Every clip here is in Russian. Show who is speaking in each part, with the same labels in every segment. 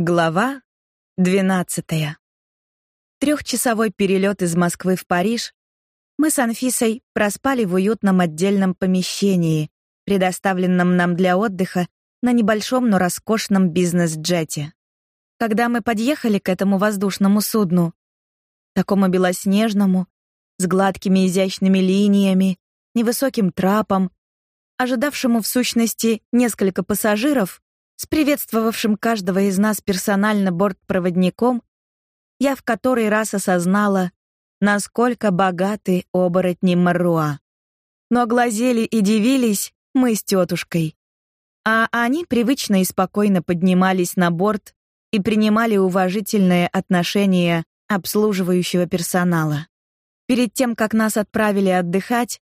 Speaker 1: Глава двенадцатая. Трехчасовой перелет из Москвы в Париж мы с Анфисой проспали в уютном отдельном помещении, предоставленном нам для отдыха на небольшом, но роскошном бизнес-джете. Когда мы подъехали к этому воздушному судну, такому белоснежному, с гладкими изящными линиями, невысоким трапом, ожидавшему в сущности несколько пассажиров, с приветствовавшим каждого из нас персонально бортпроводником, я в который раз осознала, насколько богаты оборотни Маруа. Но глазели и дивились мы с тетушкой. А они привычно и спокойно поднимались на борт и принимали уважительное отношение обслуживающего персонала. Перед тем, как нас отправили отдыхать,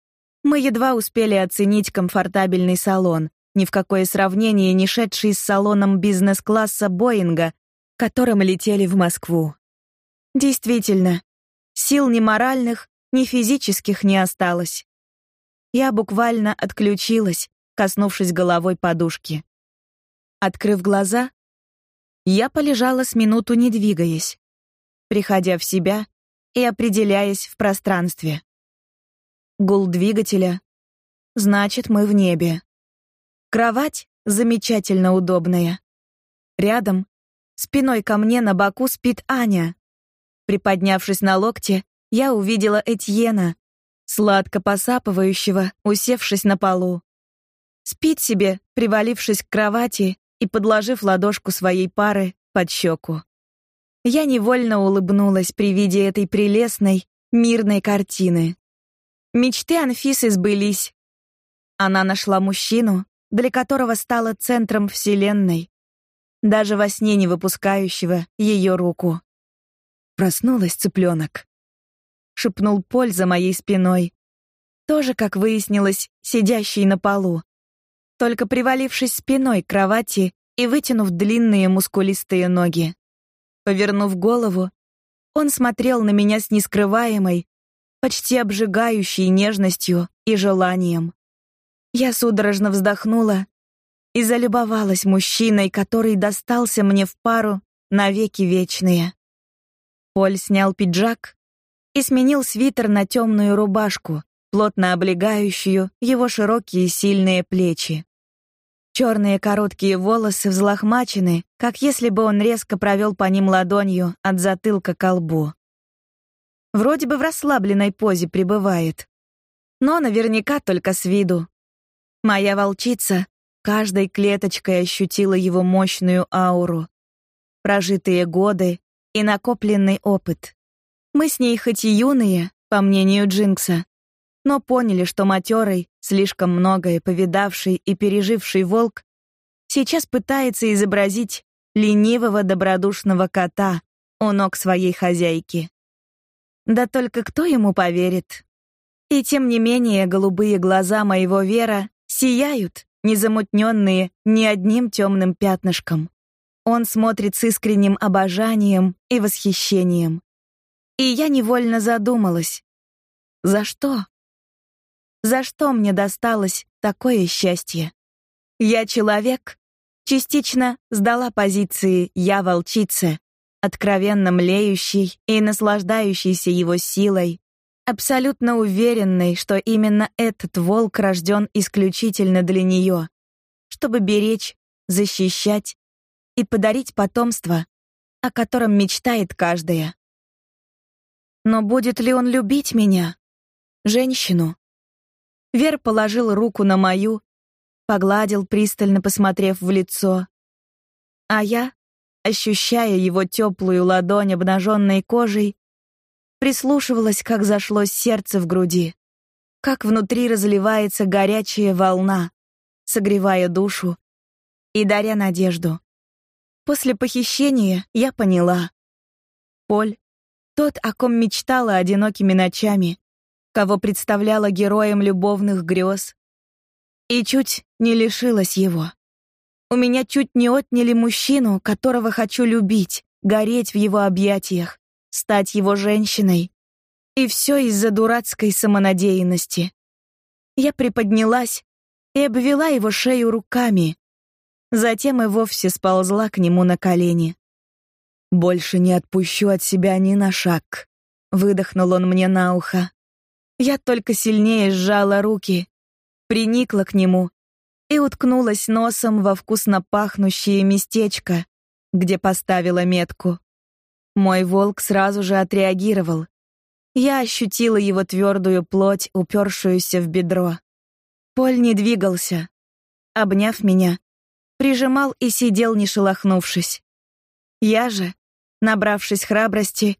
Speaker 1: мы едва успели оценить комфортабельный салон, ни в какое сравнение не шедший с салоном бизнес-класса Боинга, которым летели в Москву. Действительно, сил ни моральных, ни физических не осталось. Я буквально отключилась, коснувшись головой подушки. Открыв глаза, я полежала с минуту, не двигаясь, приходя в себя и определяясь в пространстве. Гул двигателя. Значит, мы в небе. Кровать замечательно удобная. Рядом, спиной ко мне на боку спит Аня. Приподнявшись на локте, я увидела Этьена, сладко посапывающего, усевшись на полу. Спит себе, привалившись к кровати и подложив ладошку своей пары под щеку. Я невольно улыбнулась при виде этой прелестной, мирной картины. Мечты Анфисы сбылись. Она нашла мужчину, для которого стала центром вселенной, даже во сне не выпускающего ее руку. Проснулась цыпленок. Шепнул Поль за моей спиной. Тоже, как выяснилось, сидящий на полу. Только привалившись спиной к кровати и вытянув длинные мускулистые ноги. Повернув голову, он смотрел на меня с нескрываемой, почти обжигающей нежностью и желанием. Я судорожно вздохнула и залюбовалась мужчиной, который достался мне в пару навеки вечные. Поль снял пиджак и сменил свитер на темную рубашку, плотно облегающую его широкие сильные плечи. Черные короткие волосы взлохмачены, как если бы он резко провел по ним ладонью от затылка к лбу. Вроде бы в расслабленной позе пребывает, но наверняка только с виду. Моя волчица каждой клеточкой ощутила его мощную ауру, прожитые годы и накопленный опыт. Мы с ней хоть и юные, по мнению Джинкса, но поняли, что матерый, слишком многое повидавший и переживший волк сейчас пытается изобразить ленивого добродушного кота у ног своей хозяйки. Да только кто ему поверит? И тем не менее голубые глаза моего Вера сияют, не замутненные ни одним темным пятнышком. Он смотрит с искренним обожанием и восхищением. И я невольно задумалась: за что? За что мне досталось такое счастье? Я человек, частично сдала позиции я волчица, откровенно млеющий и наслаждающийся его силой, абсолютно уверенной, что именно этот волк рожден исключительно для нее, чтобы беречь, защищать и подарить потомство, о котором мечтает каждая. Но будет ли он любить меня, женщину? Вер положил руку на мою, погладил пристально, посмотрев в лицо. А я, ощущая его теплую ладонь обнаженной кожей, прислушивалась, как зашлось сердце в груди, как внутри разливается горячая волна, согревая душу и даря надежду. После похищения я поняла. Поль, тот, о ком мечтала одинокими ночами, кого представляла героем любовных грез, и чуть не лишилась его. У меня чуть не отняли мужчину, которого хочу любить, гореть в его объятиях стать его женщиной. И все из-за дурацкой самонадеянности. Я приподнялась и обвела его шею руками. Затем и вовсе сползла к нему на колени.
Speaker 2: Больше не отпущу от себя ни на шаг, выдохнул он мне на ухо.
Speaker 1: Я только сильнее сжала руки, приникла к нему и уткнулась носом во вкусно пахнущее местечко, где поставила метку. Мой волк сразу же отреагировал. Я ощутила его твердую плоть, упершуюся в бедро. Поль не двигался. Обняв меня, прижимал и сидел, не шелохнувшись. Я же, набравшись храбрости,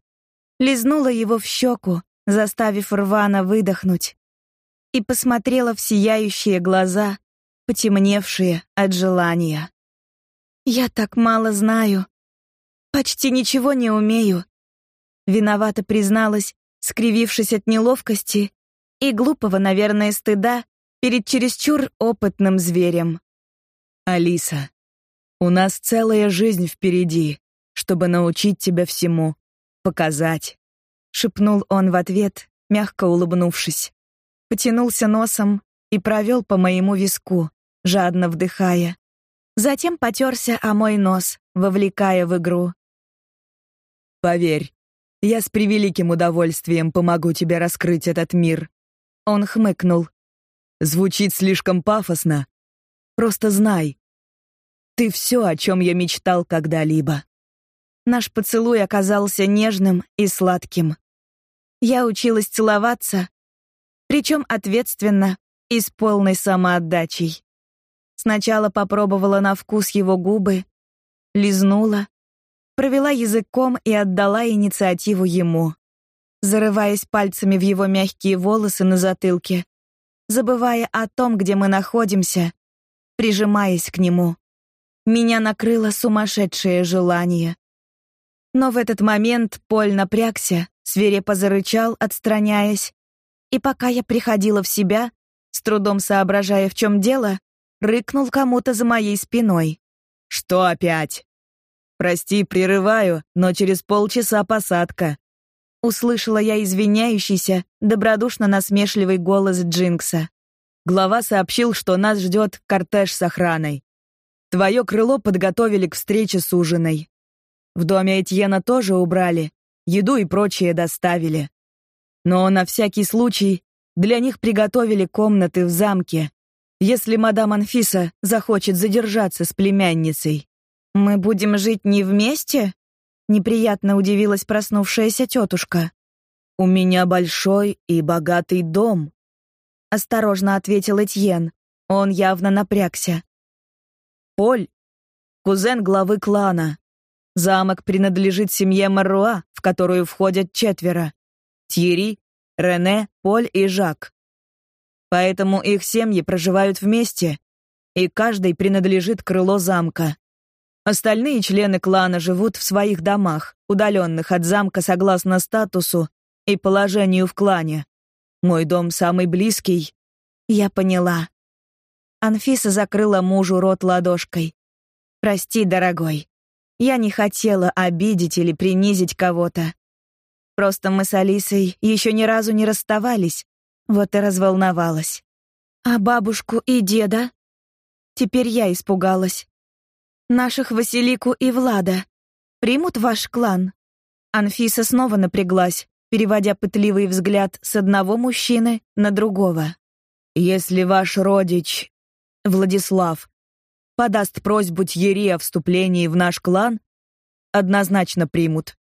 Speaker 1: лизнула его в щеку, заставив рвано выдохнуть, и посмотрела в сияющие глаза, потемневшие от желания. Я так мало знаю, почти ничего не умею. Виновато призналась, скривившись от неловкости и глупого, наверное, стыда перед чересчур опытным зверем.
Speaker 2: Алиса, у нас целая жизнь впереди, чтобы научить тебя всему, показать, шепнул он в ответ, мягко улыбнувшись. Потянулся носом и провел по моему виску, жадно вдыхая. Затем потерся о мой нос, вовлекая в игру. Поверь, я с превеликим удовольствием помогу тебе раскрыть этот мир. Он хмыкнул. Звучит слишком пафосно. Просто знай, ты все, о чем я мечтал когда-либо.
Speaker 1: Наш поцелуй оказался нежным и сладким. Я училась целоваться, причем ответственно и с полной самоотдачей. Сначала попробовала на вкус его губы, лизнула, провела языком и отдала инициативу ему, зарываясь пальцами в его мягкие волосы на затылке, забывая о том, где мы находимся, прижимаясь к нему. Меня накрыло сумасшедшее желание. Но в этот момент Поль напрягся, свирепо зарычал, отстраняясь, и пока я приходила в себя, с трудом соображая, в чем дело, рыкнул кому-то за моей спиной.
Speaker 2: «Что опять?» «Прости, прерываю, но через полчаса посадка».
Speaker 1: Услышала я извиняющийся, добродушно насмешливый голос Джинкса.
Speaker 2: Глава сообщил, что нас ждет кортеж с охраной. Твое крыло подготовили к встрече с ужиной. В доме Этьена тоже убрали, еду и прочее доставили. Но на всякий случай для них приготовили комнаты в замке, если мадам Анфиса захочет задержаться с племянницей.
Speaker 1: Мы будем жить не вместе? Неприятно удивилась проснувшаяся тетушка.
Speaker 2: У меня большой и богатый дом,
Speaker 1: осторожно ответил Этьен. Он явно напрягся.
Speaker 2: Поль — кузен главы клана. Замок принадлежит семье Маруа, в которую входят четверо. Тьерри, Рене, Поль и Жак. Поэтому их семьи проживают вместе, и каждый принадлежит крыло замка. Остальные члены клана живут в своих домах, удаленных от замка согласно статусу и положению в клане. Мой дом самый близкий.
Speaker 1: Я поняла. Анфиса закрыла мужу рот ладошкой. Прости, дорогой. Я не хотела обидеть или принизить кого-то. Просто мы с Алисой еще ни разу не расставались. Вот и разволновалась. А бабушку и деда? Теперь я испугалась. Наших Василику и Влада примут ваш клан. Анфиса снова напряглась, переводя пытливый взгляд с одного мужчины на другого.
Speaker 2: Если ваш родич Владислав подаст просьбу Тьерри о вступлении в наш клан, однозначно примут.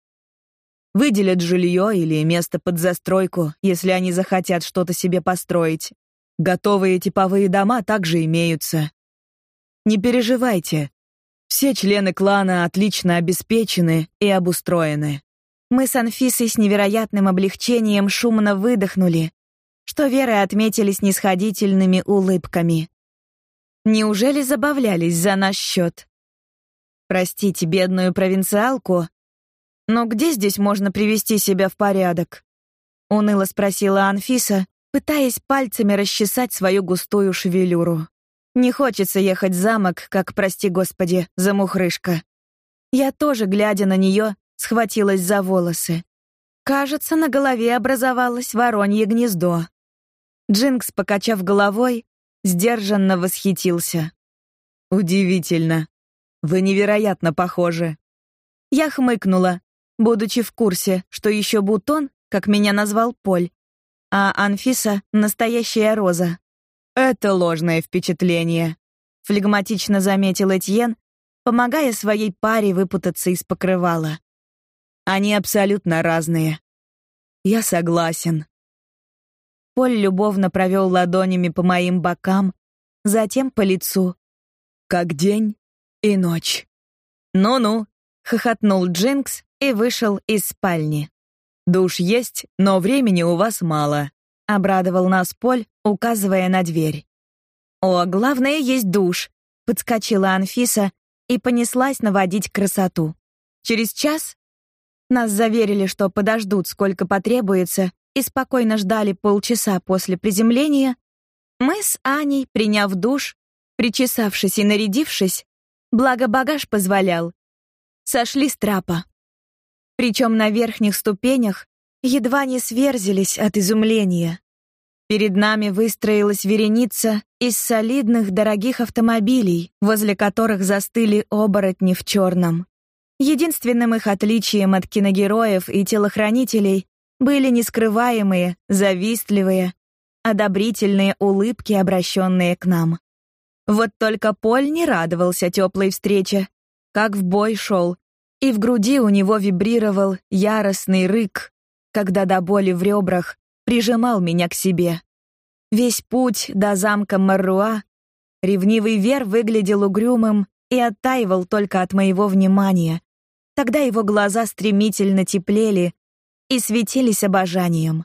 Speaker 2: Выделят жилье или место под застройку, если они захотят что-то себе построить. Готовые типовые дома также имеются. Не переживайте. Все члены клана отлично обеспечены и обустроены.
Speaker 1: Мы с Анфисой с невероятным облегчением шумно выдохнули, что Веры отметили снисходительными улыбками. Неужели забавлялись за наш счет? Простите бедную провинциалку, но где здесь можно привести себя в порядок? Уныло спросила Анфиса, пытаясь пальцами расчесать свою густую шевелюру. Не хочется ехать в замок, как, прости господи, замухрышка. Я тоже, глядя на нее, схватилась за волосы. Кажется, на голове образовалось воронье гнездо. Джинкс, покачав головой, сдержанно восхитился.
Speaker 2: Удивительно. Вы невероятно похожи.
Speaker 1: Я хмыкнула, будучи в курсе, что еще Бутон, как меня назвал Поль, а Анфиса — настоящая роза.
Speaker 2: Это ложное впечатление,
Speaker 1: флегматично заметил Этьен, помогая своей паре выпутаться из покрывала.
Speaker 2: Они абсолютно разные. Я согласен.
Speaker 1: Поль любовно провел ладонями по моим бокам, затем по лицу.
Speaker 2: Как день и ночь.
Speaker 1: Ну-ну, хохотнул Джинкс и вышел из спальни.
Speaker 2: Душ есть, но времени у вас мало,
Speaker 1: обрадовал нас Поль, указывая на дверь. О, главное есть душ, подскочила Анфиса и понеслась наводить красоту. Через час нас заверили, что подождут, сколько потребуется, и спокойно ждали полчаса после приземления. Мы с Аней, приняв душ, причесавшись и нарядившись, благо багаж позволял, сошли с трапа. Причем на верхних ступенях едва не сверзились от изумления. Перед нами выстроилась вереница из солидных дорогих автомобилей, возле которых застыли оборотни в черном. Единственным их отличием от киногероев и телохранителей были нескрываемые, завистливые, одобрительные улыбки, обращенные к нам. Вот только Поль не радовался теплой встрече, как в бой шел, и в груди у него вибрировал яростный рык, когда до боли в ребрах прижимал меня к себе. Весь путь до замка Марруа ревнивый Вер выглядел угрюмым и оттаивал только от моего внимания, Тогда его глаза стремительно теплели и светились обожанием.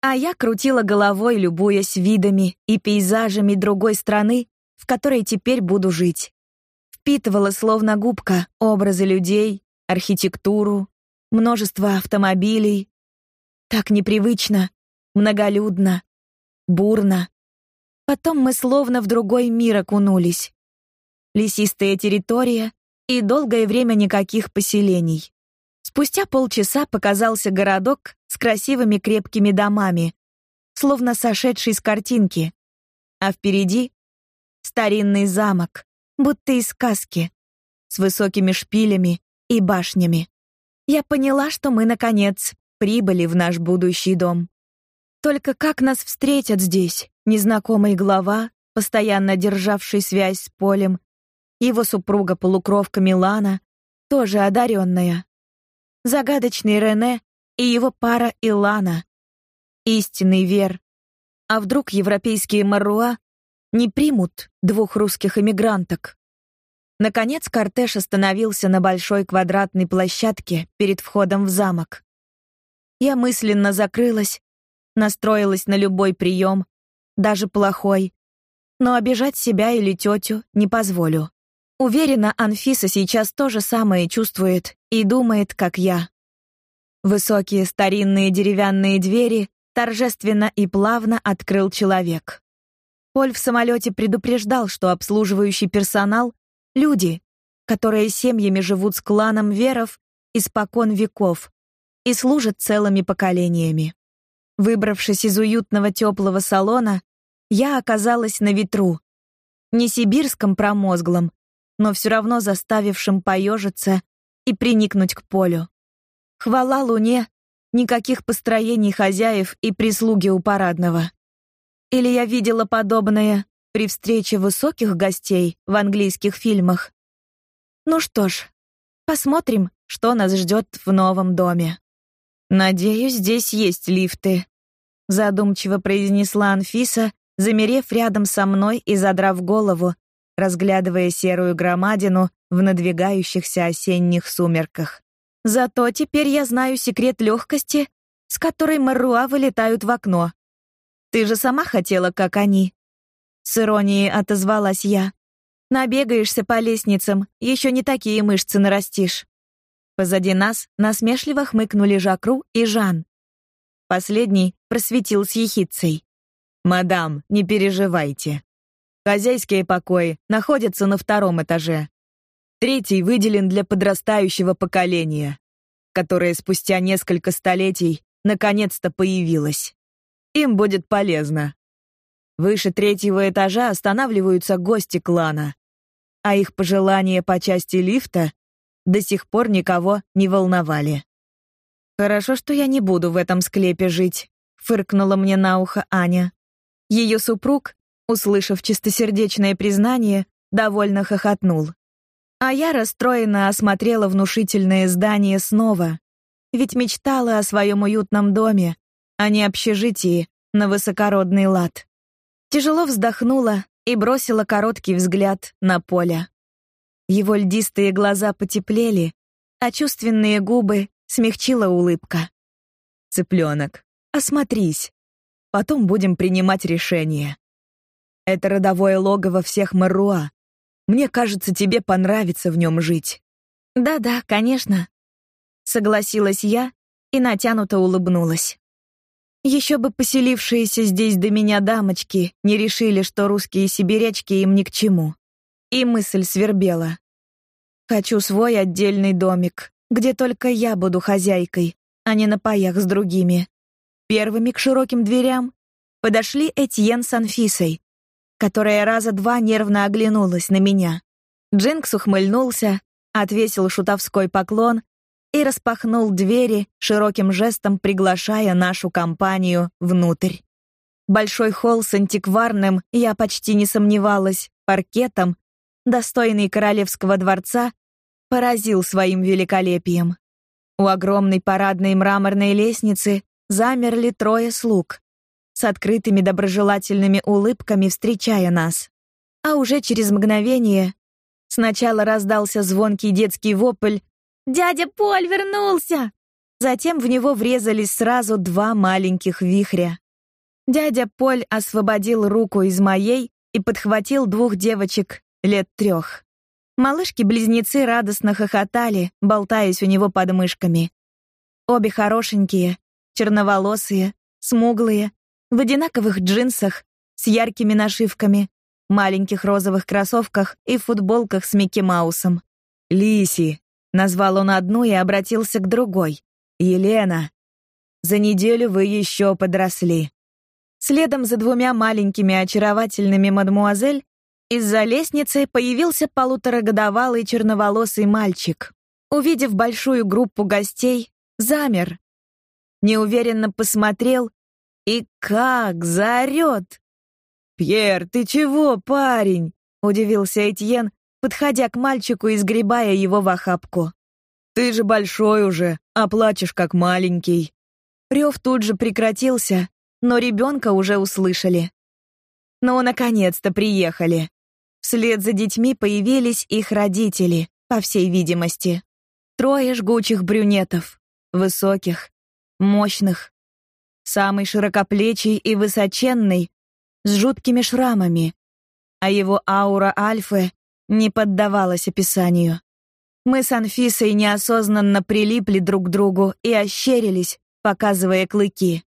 Speaker 1: А я крутила головой, любуясь видами и пейзажами другой страны, в которой теперь буду жить. Впитывала словно губка образы людей, архитектуру, множество автомобилей. Так непривычно, многолюдно, бурно. Потом мы словно в другой мир окунулись. Лесистая территория, и долгое время никаких поселений. Спустя полчаса показался городок с красивыми крепкими домами, словно сошедший с картинки. А впереди старинный замок, будто из сказки, с высокими шпилями и башнями. Я поняла, что мы наконец прибыли в наш будущий дом. Только как нас встретят здесь? Незнакомый глава, постоянно державший связь с полем, его супруга-полукровка Милана, тоже одаренная. Загадочный Рене и его пара Илана. Истинный Вер. А вдруг европейские Маруа не примут двух русских эмигранток? Наконец кортеж остановился на большой квадратной площадке перед входом в замок. Я мысленно закрылась, настроилась на любой прием, даже плохой, но обижать себя или тетю не позволю. Уверена, Анфиса сейчас то же самое чувствует и думает, как я. Высокие старинные деревянные двери торжественно и плавно открыл человек. Поль в самолете предупреждал, что обслуживающий персонал — люди, которые семьями живут с кланом веров испокон веков и служат целыми поколениями. Выбравшись из уютного теплого салона, я оказалась на ветру. Не сибирском промозглом, но все равно заставившим поежиться и приникнуть к полю. Хвала луне, никаких построений хозяев и прислуги у парадного. Или я видела подобное при встрече высоких гостей в английских фильмах. Ну что ж, посмотрим, что нас ждет в новом доме. Надеюсь, здесь есть лифты, задумчиво произнесла Анфиса, замерев рядом со мной и задрав голову, разглядывая серую громадину в надвигающихся осенних сумерках. Зато теперь я знаю секрет легкости, с которой Маруа вылетают в окно. Ты же сама хотела, как они. С иронией отозвалась я. Набегаешься по лестницам, еще не такие мышцы нарастишь. Позади нас насмешливо хмыкнули Жакру и Жан. Последний просветил с ехидцей. «Мадам, не переживайте. Хозяйские покои находятся на втором этаже. Третий выделен для подрастающего поколения.
Speaker 2: которое спустя несколько столетий наконец-то появилось. Им будет полезно. Выше третьего этажа останавливаются гости клана, а их пожелания по части лифта до сих пор никого не волновали. Хорошо, что я не буду в этом склепе жить, фыркнула мне на ухо Аня. Ее супруг, услышав чистосердечное признание, довольно хохотнул. А я расстроенно осмотрела внушительное здание снова, ведь мечтала о своем уютном доме, а не общежитии на высокородный лад. Тяжело вздохнула и бросила короткий взгляд на поле. Его льдистые глаза потеплели, а чувственные губы смягчила улыбка. Цыпленок, осмотрись. Потом будем принимать решение. Это родовое логово всех Маруа. Мне кажется, тебе понравится в нем жить. Да-да, конечно, согласилась я и натянуто улыбнулась. Еще бы поселившиеся здесь до меня дамочки не решили, что русские сибирячки им ни к чему. И мысль свербела. Хочу свой отдельный домик, где только я буду хозяйкой, а не на паях с другими. Первыми к широким дверям подошли Этьен с Анфисой, которая раза два нервно оглянулась на меня. Джинкс ухмыльнулся, отвесил шутовской поклон и распахнул двери, широким жестом приглашая нашу компанию внутрь. Большой холл с антикварным, я почти не сомневалась, паркетом, достойный королевского дворца, поразил своим великолепием. У огромной парадной мраморной лестницы замерли трое слуг, с открытыми доброжелательными улыбками встречая нас. А уже через мгновение сначала раздался звонкий детский вопль «Дядя Поль вернулся!» Затем в него врезались сразу два маленьких вихря. Дядя Поль освободил руку из моей и подхватил двух девочек лет трех. Малышки-близнецы радостно хохотали, болтаясь у него под мышками. Обе хорошенькие, черноволосые, смуглые, в одинаковых джинсах с яркими нашивками, маленьких розовых кроссовках и футболках с Микки Маусом. Лиси назвал он одну и обратился к другой. Елена, за неделю вы еще подросли. Следом за двумя маленькими очаровательными мадмуазель из-за лестницы появился полуторагодовалый черноволосый мальчик. Увидев большую группу гостей, замер. Неуверенно посмотрел и как заорет! «Пьер, ты чего, парень?» — удивился Этьен, подходя к мальчику и сгребая его в охапку. «Ты же большой уже, а плачешь как маленький». Рев тут же прекратился, но ребенка уже услышали. Ну, наконец-то приехали. Вслед за детьми появились их родители, по всей видимости. Трое жгучих брюнетов, высоких, мощных, самый широкоплечий и высоченный, с жуткими шрамами, а его аура альфы не поддавалась описанию. Мы с Анфисой неосознанно прилипли друг к другу и ощерились, показывая клыки.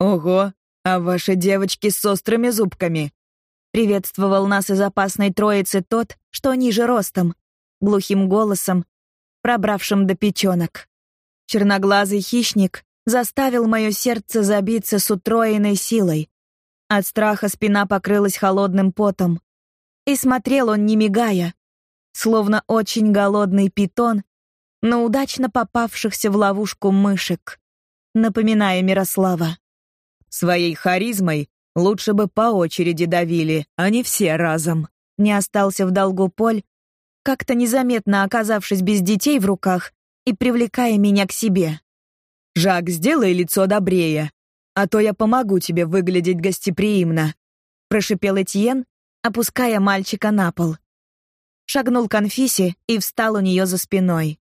Speaker 2: «Ого, а ваши девочки с острыми зубками!» Приветствовал нас из опасной троицы тот, что ниже ростом, глухим голосом, пробравшим до печенок. Черноглазый хищник заставил мое сердце забиться с утроенной силой. От страха спина покрылась холодным потом. И смотрел он не мигая, словно очень голодный питон на удачно попавшихся в ловушку мышек, напоминая Мирослава. Своей харизмой лучше бы по очереди давили, а не все разом. Не остался в долгу Поль, как-то незаметно оказавшись без детей в руках и привлекая меня к себе. «Жак, сделай лицо добрее, а то я помогу тебе выглядеть гостеприимно», прошипел Этьен, опуская мальчика на пол. Шагнул к Анфисе и встал у нее за спиной.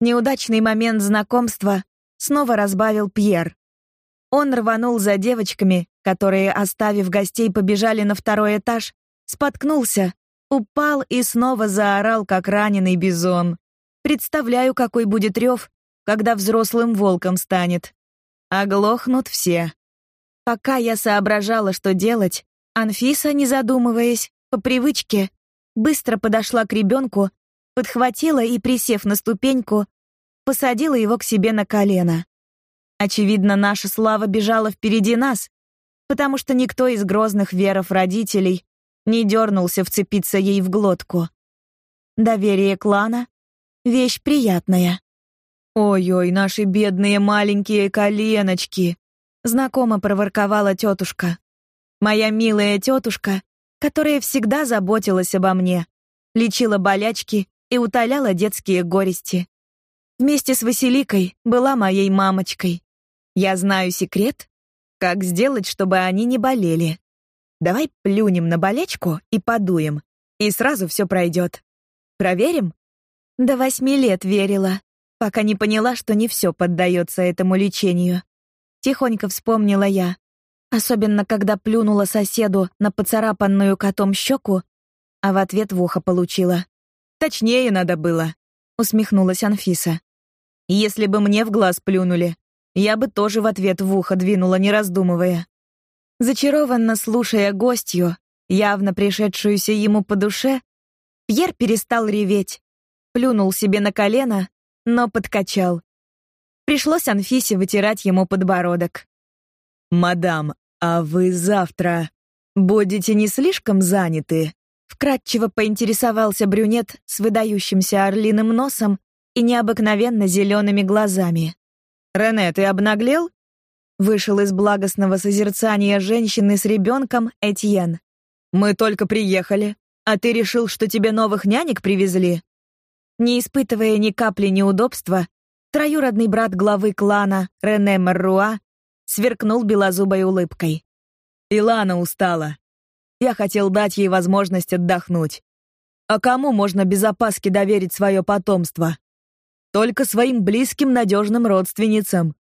Speaker 2: Неудачный момент знакомства снова разбавил Пьер. Он рванул за девочками, которые, оставив гостей, побежали на второй этаж, споткнулся, упал и снова заорал, как раненый бизон. Представляю, какой будет рев, когда взрослым волком станет. Оглохнут все. Пока я соображала, что делать, Анфиса, не задумываясь, по привычке, быстро подошла к ребенку, подхватила и, присев на ступеньку,
Speaker 1: посадила его к себе на колено. Очевидно, наша слава бежала впереди нас, потому что никто из грозных веров родителей не дернулся вцепиться ей в глотку. Доверие клана — вещь приятная. «Ой-ой, наши бедные маленькие коленочки!» — знакомо проворковала тетушка. «Моя милая тетушка, которая всегда заботилась обо мне, лечила болячки и утоляла детские горести. Вместе с Василикой была моей мамочкой. Я знаю секрет, как сделать, чтобы они не болели. Давай плюнем на болячку и подуем, и сразу все пройдет. Проверим? До восьми лет верила, пока не поняла, что не все поддается этому лечению. Тихонько вспомнила я, особенно когда плюнула соседу на поцарапанную котом щеку, а в ответ в ухо получила. Точнее надо было, усмехнулась Анфиса. Если бы мне в глаз плюнули, я бы тоже в ответ в ухо двинула, не раздумывая. Зачарованно слушая гостью, явно пришедшуюся ему по душе, Пьер перестал реветь, плюнул себе на колено, но подкачал. Пришлось Анфисе вытирать ему подбородок.
Speaker 2: «Мадам, а вы завтра будете не слишком заняты?»
Speaker 1: Вкратчиво поинтересовался брюнет с выдающимся орлиным носом и необыкновенно зелеными глазами.
Speaker 2: «Рене, ты обнаглел?»
Speaker 1: Вышел из благостного созерцания женщины с ребенком Этьен.
Speaker 2: «Мы только приехали, а ты решил, что тебе новых нянек привезли?»
Speaker 1: Не испытывая ни капли неудобства, троюродный брат главы клана Рене Марруа сверкнул белозубой улыбкой.
Speaker 2: «Илана устала. Я хотел дать ей возможность отдохнуть. А кому можно без опаски доверить свое потомство? Только своим близким надежным родственницам.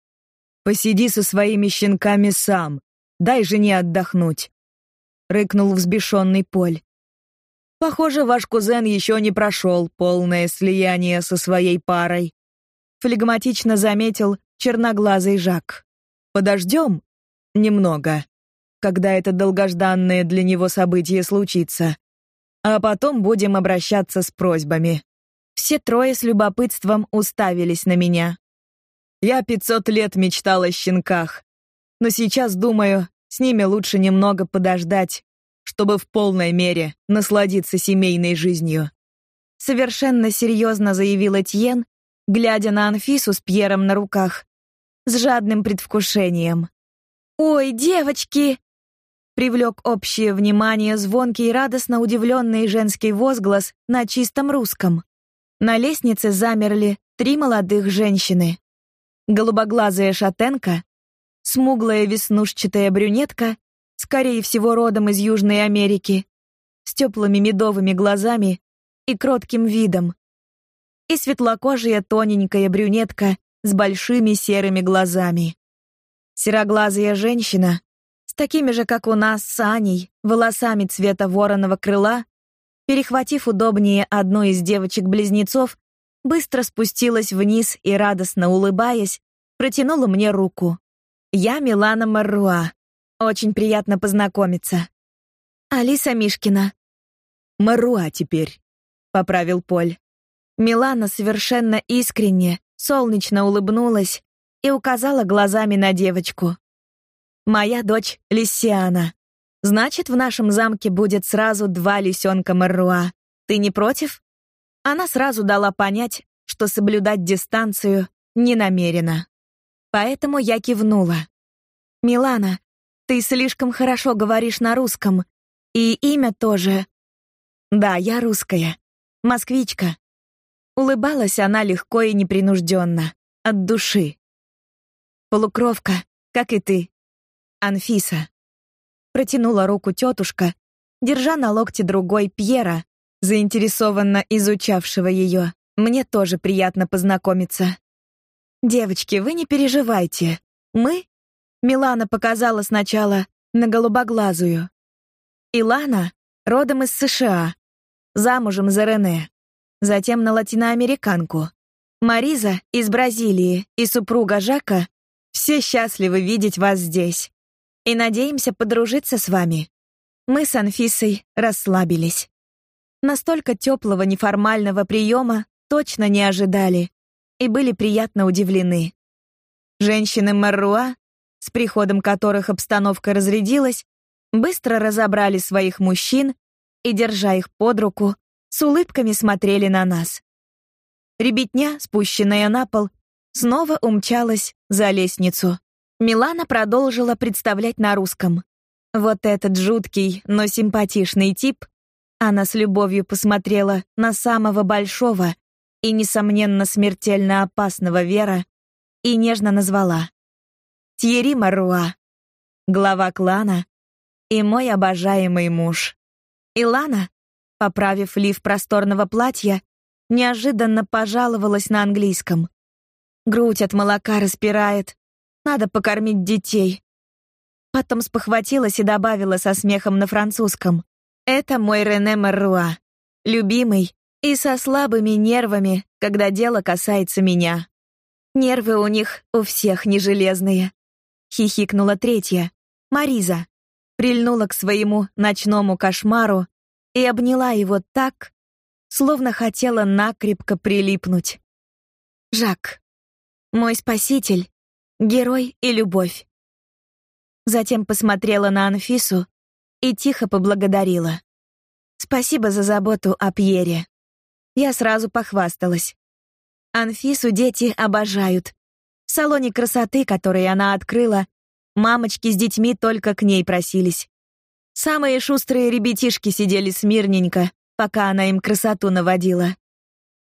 Speaker 2: Посиди со своими щенками сам. Дай жене отдохнуть. Рыкнул взбешенный Поль. Похоже, ваш кузен еще не прошел полное слияние со своей парой. Флегматично заметил черноглазый Жак. Подождем немного, когда это долгожданное для него событие случится, а потом будем обращаться с просьбами.
Speaker 1: Все трое с любопытством уставились на меня.
Speaker 2: Я пятьсот лет мечтала о щенках, но сейчас думаю, с ними лучше немного подождать, чтобы в полной мере насладиться семейной жизнью.
Speaker 1: Совершенно серьезно заявил Этьен, глядя на Анфису с Пьером на руках, с жадным предвкушением. «Ой, девочки!» Привлек общее внимание звонкий и радостно удивленный женский возглас на чистом русском. На лестнице замерли три молодых женщины. Голубоглазая шатенка, смуглая веснушчатая брюнетка, скорее всего, родом из Южной Америки, с теплыми медовыми глазами и кротким видом, и светлокожая тоненькая брюнетка с большими серыми глазами. Сероглазая женщина с такими же, как у нас, с волосами цвета вороного крыла перехватив удобнее одну из девочек-близнецов, быстро спустилась вниз и радостно улыбаясь, протянула мне руку. Я Милана Марруа. Очень приятно познакомиться. Алиса Мишкина.
Speaker 2: Маруа теперь, поправил Поль.
Speaker 1: Милана совершенно искренне, солнечно улыбнулась и указала глазами на девочку. Моя дочь Лисиана. Значит, в нашем замке будет сразу два лисенка Марруа. Ты не против? Она сразу дала понять, что соблюдать дистанцию не намерена. Поэтому я кивнула. Милана, ты слишком хорошо говоришь на русском, и имя тоже. Да, я русская. Москвичка. Улыбалась она легко и непринужденно, от души. Полукровка, как и ты. Анфиса. Протянула руку тетушка, держа на локте другой Пьера, заинтересованно изучавшего ее. Мне тоже приятно познакомиться. Девочки, вы не переживайте. Мы Милана показала сначала на голубоглазую. Илана родом из США, замужем за Рене. Затем на латиноамериканку. Мариза из Бразилии и супруга Жака все счастливы видеть вас здесь и надеемся подружиться с вами. Мы с Анфисой расслабились. Настолько теплого неформального приема точно не ожидали. и были приятно удивлены. Женщины Марруа, с приходом которых обстановка разрядилась, быстро разобрали своих мужчин и, держа их под руку, с улыбками смотрели на нас. Ребятня, спущенная на пол, снова умчалась за лестницу. Милана продолжила представлять на русском. Вот этот жуткий, но симпатичный тип, она с любовью посмотрела на самого большого и несомненно смертельно опасного Вера и нежно назвала: Тьерри Маруа, глава клана и мой обожаемый муж. Илана, поправив лиф просторного платья, неожиданно пожаловалась на английском. Грудь от молока распирает. Надо покормить детей. Потом спохватилась и добавила со смехом на французском: "Это мой Рене Маруа, любимый и со слабыми нервами, когда дело касается меня. Нервы у них у всех не железные". Хихикнула третья, Мариза, прильнула к своему ночному кошмару и обняла его так, словно хотела накрепко прилипнуть. Жак, мой спаситель, герой и любовь. Затем посмотрела на Анфису и тихо поблагодарила. Спасибо за заботу о Пьере. Я сразу похвасталась. Анфису дети обожают. В салоне красоты, который она открыла, мамочки с детьми только к ней просились. Самые шустрые ребятишки сидели смирненько, пока она им красоту наводила.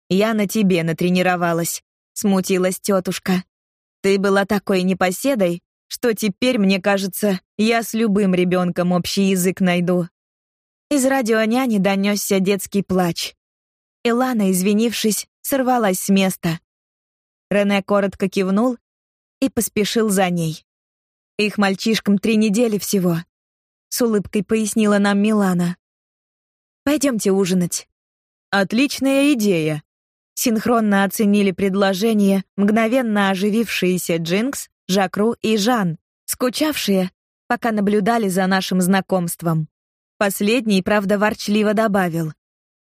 Speaker 1: Я на тебе натренировалась, смутилась тетушка. Ты была такой непоседой, что теперь, мне кажется, я с любым ребенком общий язык найду. Из радионяни донесся детский плач. Илана, извинившись, сорвалась с места. Рене коротко кивнул и поспешил за ней. Их мальчишкам три недели всего с улыбкой пояснила нам Милана. Пойдемте ужинать. Отличная идея. Синхронно оценили предложение мгновенно оживившиеся Джинкс, Жакру и Жан, скучавшие, пока наблюдали за нашим знакомством. Последний, правда, ворчливо добавил: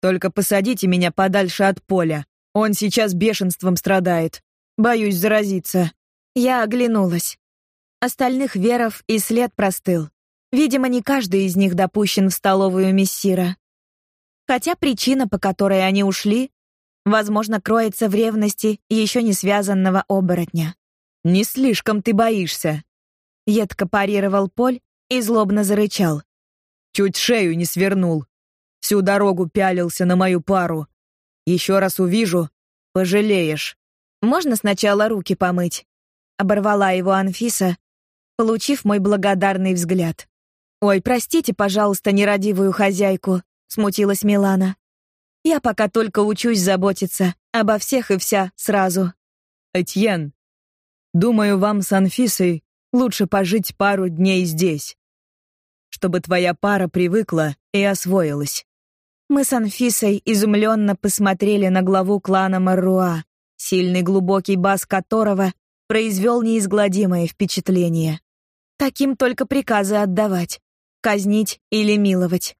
Speaker 1: "Только посадите меня подальше от поля. Он сейчас бешенством страдает. Боюсь заразиться". Я оглянулась. Остальных веров и след простыл. Видимо, не каждый из них допущен в столовую мессира. Хотя причина, по которой они ушли, возможно, кроется в ревности еще не связанного оборотня. «Не слишком ты боишься», — едко парировал Поль и злобно зарычал. «Чуть шею не свернул. Всю дорогу пялился на мою пару. Еще раз увижу, пожалеешь. Можно сначала руки помыть?» Оборвала его Анфиса, получив мой благодарный взгляд. Ой, простите, пожалуйста, нерадивую хозяйку, смутилась Милана. Я пока только учусь заботиться обо всех и вся сразу. Этьен, думаю, вам с Анфисой лучше пожить пару дней здесь, чтобы твоя пара привыкла и освоилась. Мы с Анфисой изумленно посмотрели на главу клана Марруа, сильный глубокий бас которого произвел неизгладимое впечатление. Таким только приказы отдавать казнить или миловать.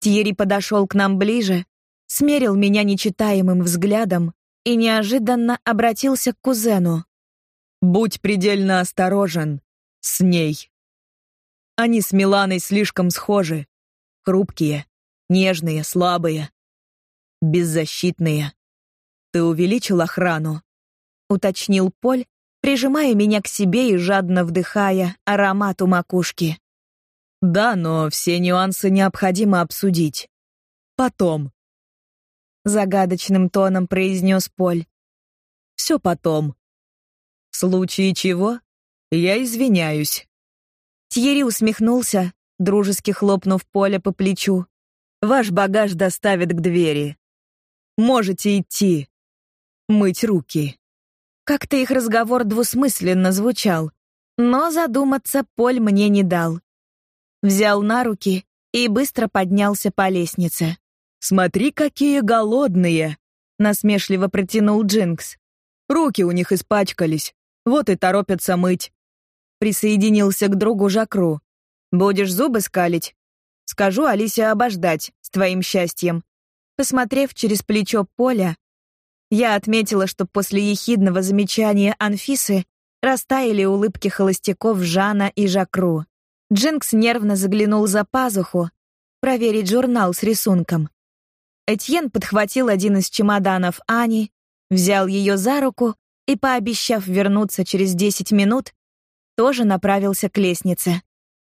Speaker 1: Тьерри подошел к нам ближе, смерил меня нечитаемым взглядом и неожиданно обратился к кузену. Будь предельно осторожен с ней. Они с Миланой слишком схожи, хрупкие, нежные, слабые, беззащитные. Ты увеличил охрану, уточнил Поль, прижимая меня к себе и жадно вдыхая аромат у макушки. Да, но все нюансы необходимо обсудить. Потом. Загадочным тоном произнес Поль. Все потом. В случае чего, я извиняюсь. Тьерри усмехнулся, дружески хлопнув Поля по плечу. Ваш багаж доставят к двери. Можете идти. Мыть руки. Как-то их разговор двусмысленно звучал, но задуматься Поль мне не дал взял на руки и быстро поднялся по лестнице. «Смотри, какие голодные!» — насмешливо протянул Джинкс. «Руки у них испачкались, вот и торопятся мыть». Присоединился к другу Жакру. «Будешь зубы скалить?» «Скажу Алисе обождать, с твоим счастьем». Посмотрев через плечо Поля, Я отметила, что после ехидного замечания Анфисы растаяли улыбки холостяков Жана и Жакру. Джинкс нервно заглянул за пазуху, проверить журнал с рисунком. Этьен подхватил один из чемоданов Ани, взял ее за руку и, пообещав вернуться через 10 минут, тоже направился к лестнице.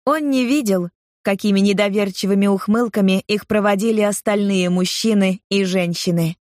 Speaker 1: Он не видел, какими недоверчивыми ухмылками их проводили остальные мужчины и женщины.